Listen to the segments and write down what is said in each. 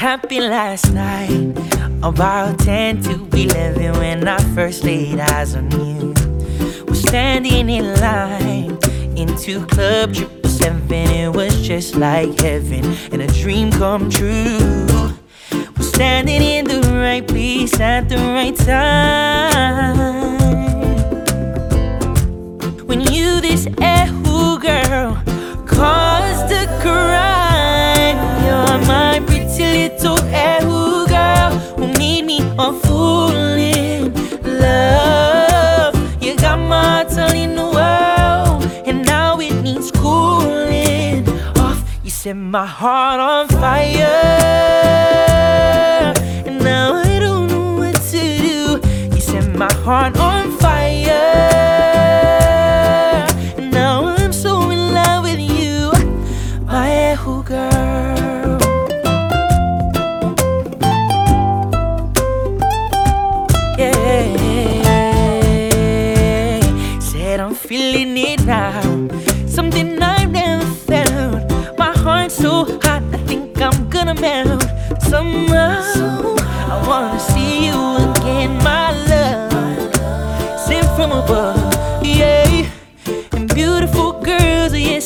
happened last night, about 10 to 11, when I first laid eyes on you. We're standing in line into Club Triple Seven. It was just like heaven and a dream come true. We're standing in the right place at the right time. When you this who made me a fool in love. You got my in the world, and now it needs cooling off. You set my heart on fire, and now I don't know what to do. You set my heart on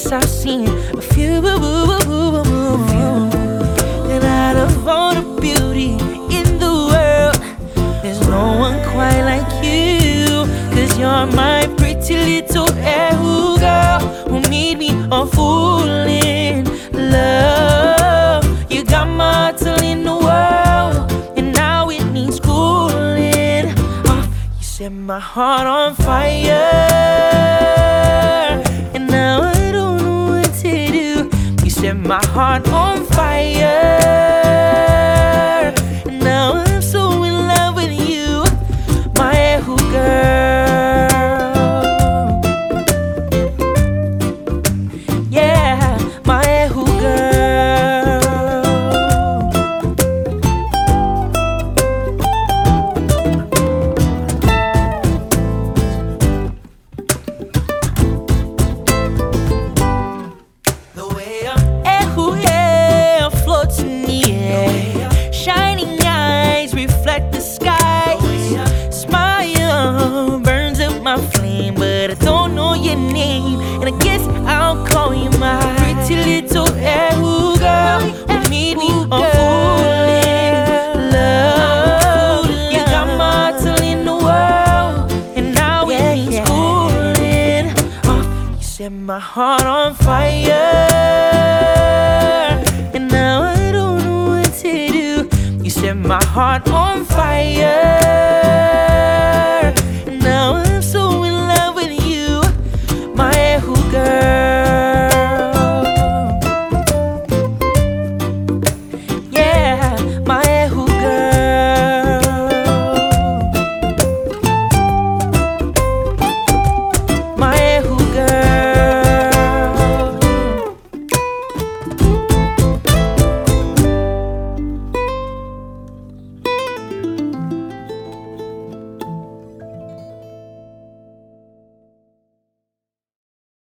yes, I've seen a few. And out of all the beauty in the world, there's no one quite like you. Cause you're my pretty little Ehu girl who made me a fool in love. You got my heart all in the world, and now it needs cooling off. You set my heart on fire, my heart oh, my heart on fire, and now I don't know what to do. You set my heart on fire.